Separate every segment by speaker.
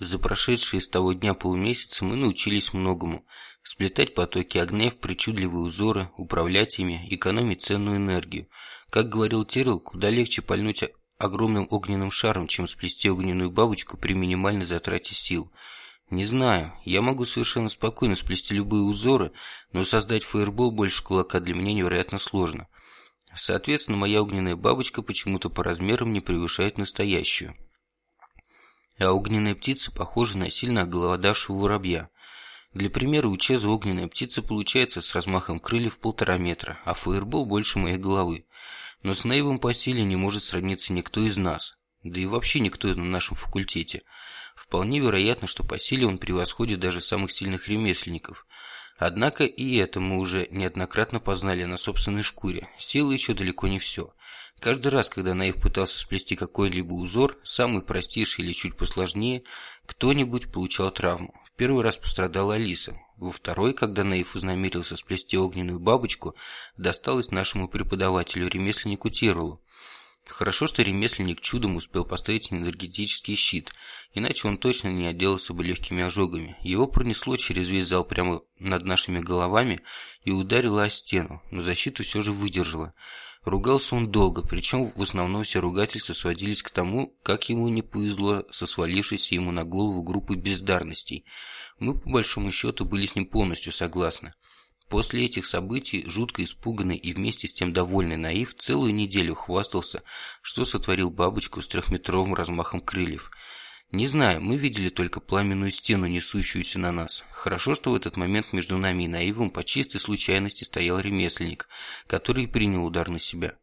Speaker 1: За прошедшие с того дня полмесяца мы научились многому. Сплетать потоки огня в причудливые узоры, управлять ими, экономить ценную энергию. Как говорил Тирл, куда легче пальнуть огромным огненным шаром, чем сплести огненную бабочку при минимальной затрате сил. Не знаю, я могу совершенно спокойно сплести любые узоры, но создать фаербол больше кулака для меня невероятно сложно. Соответственно, моя огненная бабочка почему-то по размерам не превышает настоящую. А огненная птица похожа на сильно оголодавшего воробья. Для примера, у Чеза огненная птица получается с размахом крыльев полтора метра, а фаербол больше моей головы. Но с Наивом по силе не может сравниться никто из нас, да и вообще никто на нашем факультете. Вполне вероятно, что по силе он превосходит даже самых сильных ремесленников. Однако и это мы уже неоднократно познали на собственной шкуре. Сила еще далеко не все. Каждый раз, когда Наив пытался сплести какой-либо узор, самый простейший или чуть посложнее, кто-нибудь получал травму. В первый раз пострадала Алиса. Во второй, когда Наив вознамерился сплести огненную бабочку, досталось нашему преподавателю-ремесленнику Тиролу. Хорошо, что ремесленник чудом успел поставить энергетический щит, иначе он точно не отделался бы легкими ожогами. Его пронесло через весь зал прямо над нашими головами и ударило о стену, но защиту все же выдержала. Ругался он долго, причем в основном все ругательства сводились к тому, как ему не повезло со свалившейся ему на голову группой бездарностей. Мы, по большому счету, были с ним полностью согласны. После этих событий, жутко испуганный и вместе с тем довольный Наив целую неделю хвастался, что сотворил бабочку с трехметровым размахом крыльев. Не знаю, мы видели только пламенную стену, несущуюся на нас. Хорошо, что в этот момент между нами и Наивом по чистой случайности стоял ремесленник, который принял удар на себя.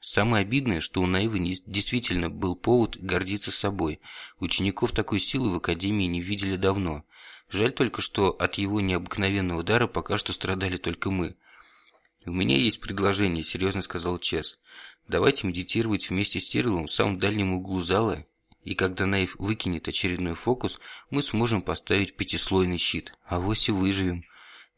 Speaker 1: Самое обидное, что у Наивы действительно был повод гордиться собой. Учеников такой силы в Академии не видели давно. Жаль только, что от его необыкновенного удара пока что страдали только мы. «У меня есть предложение», – серьезно сказал Чес. «Давайте медитировать вместе с Тирлом в самом дальнем углу зала, и когда Наив выкинет очередной фокус, мы сможем поставить пятислойный щит. А вось и выживем».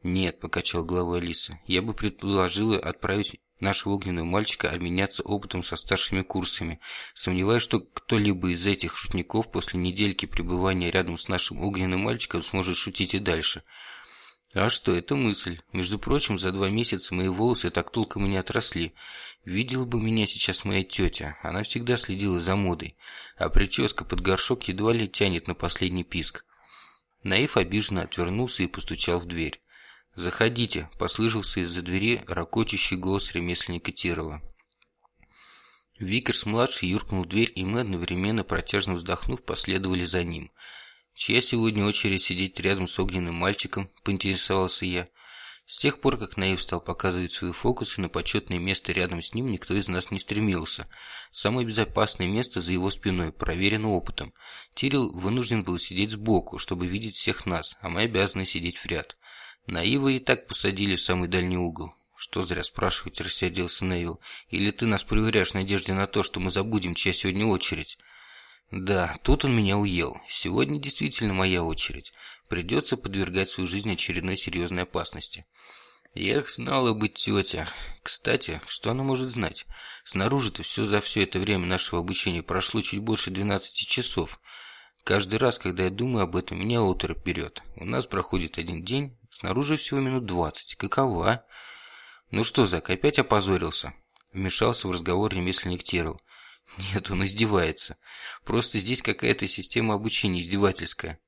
Speaker 1: «Нет», – покачал головой Алиса. «Я бы предложила отправить нашего огненного мальчика обменяться опытом со старшими курсами. Сомневаюсь, что кто-либо из этих шутников после недельки пребывания рядом с нашим огненным мальчиком сможет шутить и дальше. А что, это мысль. Между прочим, за два месяца мои волосы так толком и не отросли. Видела бы меня сейчас моя тетя. Она всегда следила за модой. А прическа под горшок едва ли тянет на последний писк. Наив обиженно отвернулся и постучал в дверь. «Заходите», – послышался из-за двери ракочущий голос ремесленника Тирола. Викерс-младший юркнул в дверь, и мы, одновременно протяжно вздохнув, последовали за ним. «Чья сегодня очередь сидеть рядом с огненным мальчиком?» – поинтересовался я. С тех пор, как Наив стал показывать свои фокусы, на почетное место рядом с ним никто из нас не стремился. Самое безопасное место за его спиной, проверено опытом. Тирил вынужден был сидеть сбоку, чтобы видеть всех нас, а мы обязаны сидеть в ряд. Наива и так посадили в самый дальний угол. Что зря спрашивать, рассердился Невил. Или ты нас проверяешь в надежде на то, что мы забудем, чья сегодня очередь? Да, тут он меня уел. Сегодня действительно моя очередь. Придется подвергать свою жизнь очередной серьезной опасности. Эх, знала бы тетя. Кстати, что она может знать? Снаружи-то все за все это время нашего обучения прошло чуть больше 12 часов. Каждый раз, когда я думаю об этом, меня оторопь берет. У нас проходит один день, снаружи всего минут двадцать. Какова? Ну что, Зак, опять опозорился? Вмешался в разговор ремесленник Терл. Нет, он издевается. Просто здесь какая-то система обучения издевательская.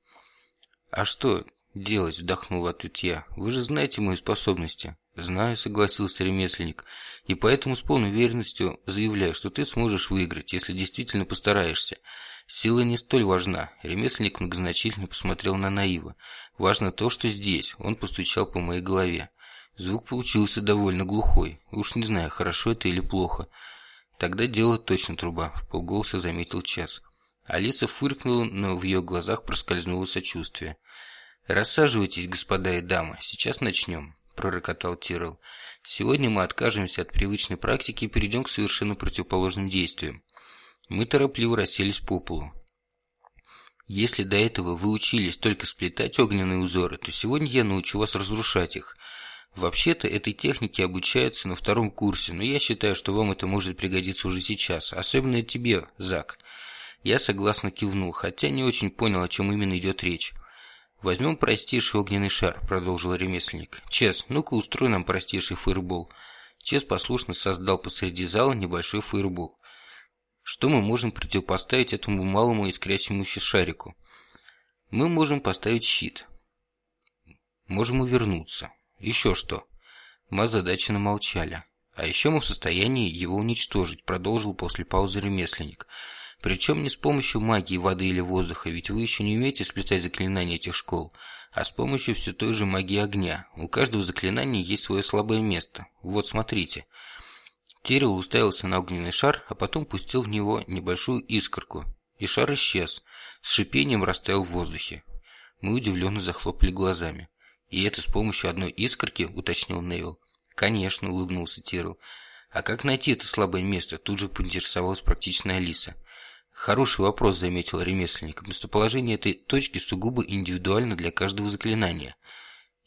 Speaker 1: А что делать, вдохнул в ответ я. Вы же знаете мои способности. Знаю, согласился ремесленник. И поэтому с полной уверенностью заявляю, что ты сможешь выиграть, если действительно постараешься. Сила не столь важна. Ремесленник многозначительно посмотрел на Наива. Важно то, что здесь. Он постучал по моей голове. Звук получился довольно глухой. Уж не знаю, хорошо это или плохо. Тогда дело точно труба, в полголоса заметил Час. Алиса фыркнула, но в ее глазах проскользнуло сочувствие. «Рассаживайтесь, господа и дамы, сейчас начнем», – пророкотал Тирл. «Сегодня мы откажемся от привычной практики и перейдем к совершенно противоположным действиям. Мы торопливо расселись по полу. Если до этого вы учились только сплетать огненные узоры, то сегодня я научу вас разрушать их. Вообще-то этой технике обучаются на втором курсе, но я считаю, что вам это может пригодиться уже сейчас, особенно тебе, Зак. Я согласно кивнул, хотя не очень понял, о чем именно идет речь. «Возьмем простейший огненный шар», – продолжил ремесленник. «Чес, ну-ка устрой нам простейший фаербол». Чес послушно создал посреди зала небольшой фаербол. Что мы можем противопоставить этому малому искрящемуся шарику? Мы можем поставить щит. Можем увернуться. Еще что? Мы озадаченно молчали. А еще мы в состоянии его уничтожить, продолжил после паузы ремесленник. Причем не с помощью магии воды или воздуха, ведь вы еще не умеете сплетать заклинания этих школ, а с помощью все той же магии огня. У каждого заклинания есть свое слабое место. Вот смотрите. Терил уставился на огненный шар, а потом пустил в него небольшую искорку, и шар исчез, с шипением растаял в воздухе. Мы удивленно захлопали глазами. «И это с помощью одной искорки?» – уточнил Невил. «Конечно», – улыбнулся Тирл. «А как найти это слабое место?» – тут же поинтересовалась практичная Алиса. «Хороший вопрос», – заметил ремесленник. «Местоположение этой точки сугубо индивидуально для каждого заклинания».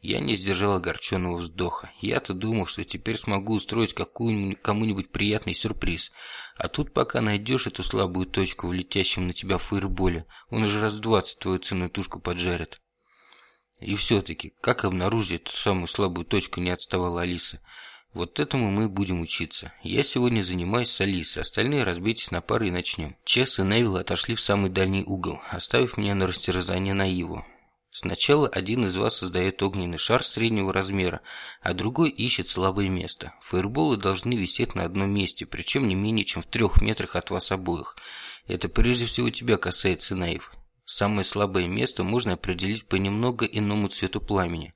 Speaker 1: Я не сдержал огорченного вздоха. Я-то думал, что теперь смогу устроить кому-нибудь приятный сюрприз. А тут пока найдешь эту слабую точку в летящем на тебя фаерболе, он уже раз в двадцать твою ценную тушку поджарит. И все-таки, как обнаружить эту самую слабую точку, не отставала Алиса. Вот этому мы будем учиться. Я сегодня занимаюсь с Алисой, остальные разбейтесь на пары и начнем. Чес и Невилл отошли в самый дальний угол, оставив меня на растерзание на его. Сначала один из вас создает огненный шар среднего размера, а другой ищет слабое место. Фаерболы должны висеть на одном месте, причем не менее чем в трех метрах от вас обоих. Это прежде всего тебя касается, Наив. Самое слабое место можно определить по немного иному цвету пламени.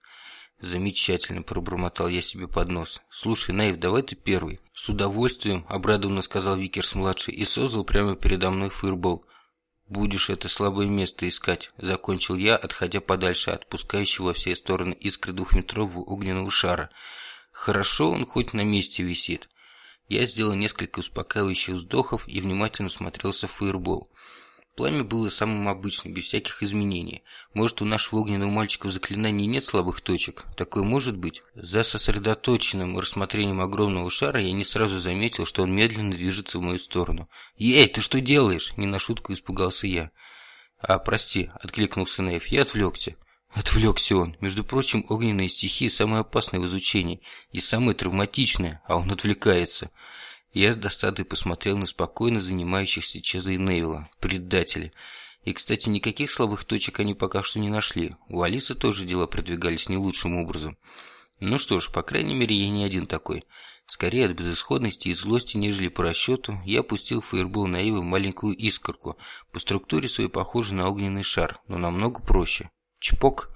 Speaker 1: Замечательно, пробормотал я себе под нос. Слушай, Наив, давай ты первый. С удовольствием, обрадованно сказал Викерс-младший и создал прямо передо мной фаербол. «Будешь это слабое место искать», – закончил я, отходя подальше от пускающего во все стороны искры двухметрового огненного шара. «Хорошо он хоть на месте висит». Я сделал несколько успокаивающих вздохов и внимательно смотрелся в фаербол. Пламя было самым обычным, без всяких изменений. Может, у нашего огненного мальчика в заклинании нет слабых точек? Такое может быть? За сосредоточенным рассмотрением огромного шара я не сразу заметил, что он медленно движется в мою сторону. «Ей, ты что делаешь?» – не на шутку испугался я. «А, прости», – откликнулся Нейв, – «я отвлекся». Отвлекся он. Между прочим, огненные стихии самые опасные в изучении и самые травматичные, а он отвлекается. Я с досадой посмотрел на спокойно занимающихся Чеза и Невилла. Предатели. И, кстати, никаких слабых точек они пока что не нашли. У Алисы тоже дела продвигались не лучшим образом. Ну что ж, по крайней мере, я не один такой. Скорее от безысходности и злости, нежели по расчету, я пустил фаербол на маленькую искорку, по структуре своей похожей на огненный шар, но намного проще. Чпок!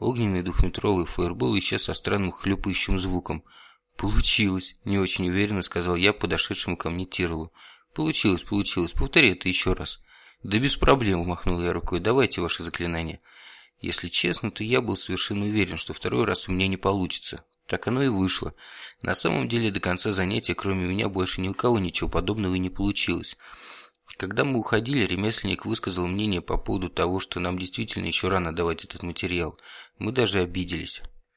Speaker 1: Огненный двухметровый фаербол исчез со странным хлюпающим звуком – «Получилось», – не очень уверенно сказал я подошедшему ко мне Тирлу. «Получилось, получилось. Повтори это еще раз». «Да без проблем», – махнул я рукой. «Давайте ваше заклинание». Если честно, то я был совершенно уверен, что второй раз у меня не получится. Так оно и вышло. На самом деле, до конца занятия, кроме меня, больше ни у кого ничего подобного и не получилось. Когда мы уходили, ремесленник высказал мнение по поводу того, что нам действительно еще рано давать этот материал. Мы даже обиделись.